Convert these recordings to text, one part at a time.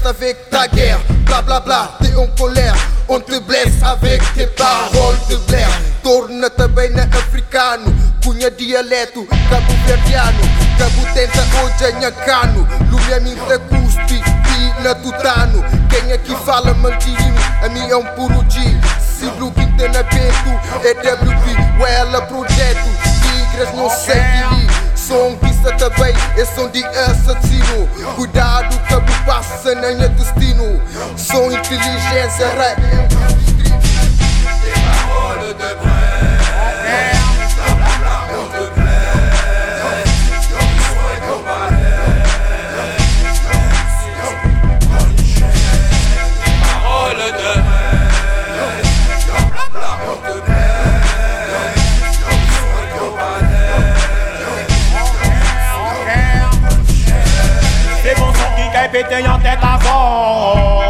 reste avec ta guerre. Bla bla bla, t'es en colère. On te blesse avec tes paroles de blaire. Torna-te bem africano, cunha dialeto, cabo verdiano. Cabo tenta hoje anhacano, lumia minta custi, pina tutano. Quem aqui fala mantinho, a mim é um puro G. Se que na peito, é WP, ela projeto. Tigres não okay. sei, som que se também, é som de euh, assassino. Cuidado, cabo pá nem é destino. Sou inteligência, rap é o de pété en tête avant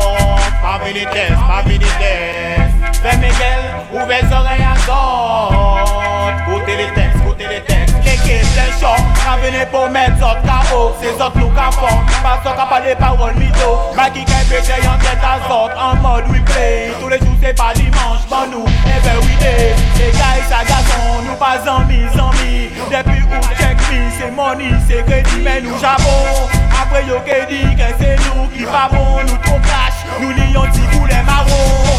Pas vitesse, pas vitesse Fais mes gueules, ouvrez les oreilles à zone. Côté les textes, côté les textes. Kéké, plein choc Ravené pour mettre autres KO C'est autres nous qu'à fond Pas ça qu'à parler paroles mytho. Maki qui pété en tête à zone. En mode replay. Tous les jours c'est pas dimanche. Bon nous, every day Les gars, ça garçon Nous pas amis, amis. Depuis où check me C'est money, c'est crédit Mais nous jabons Après yo que dit que c'est nous qui pas bon Nous trop cash, nous lions coup les marrons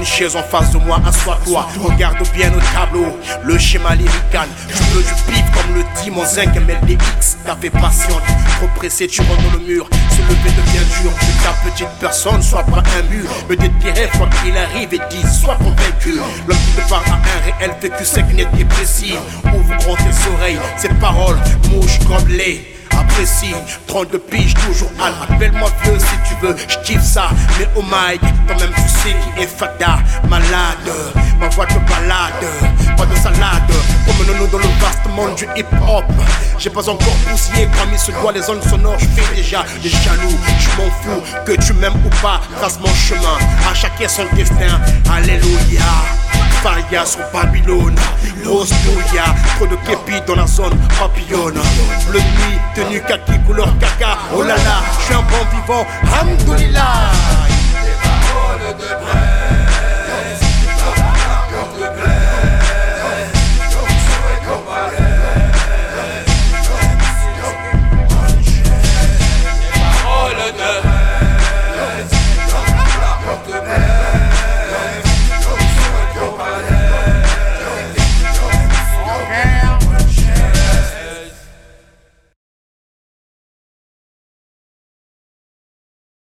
une chaise en face de moi, assois-toi, regarde bien au tableau, le schéma lyrical. Je veux du pif comme le dit mon zinc MLDX. Fait patiente, trop pressé, tu rentres dans le mur. Se lever devient dur, que ta petite personne soit pas un mur. Me détirer, fois qu'il arrive et dit, sois convaincu. L'homme qui parle à un réel vécu sec, net et précis. Ouvre grand tes oreilles, ces paroles mouche comme lait apprécie. 32 piges, toujours à Appelle-moi vieux si tu veux, j'kiffe ça. Mais oh my, toi-même tu sais qui est fada Malade, ma voix de balade Pas de salade, du hip-hop. J'ai pas encore poussé il se doit les zones sonores Je fais déjà des jaloux, je m'en fous Que tu m'aimes ou pas, trace mon chemin. À chacun son destin, alléluia. Faya sur Babylone, Rose trop de képi dans la zone papillonne. Bleu nuit, tenue kaki, couleur caca, oh là là, je suis un bon vivant, de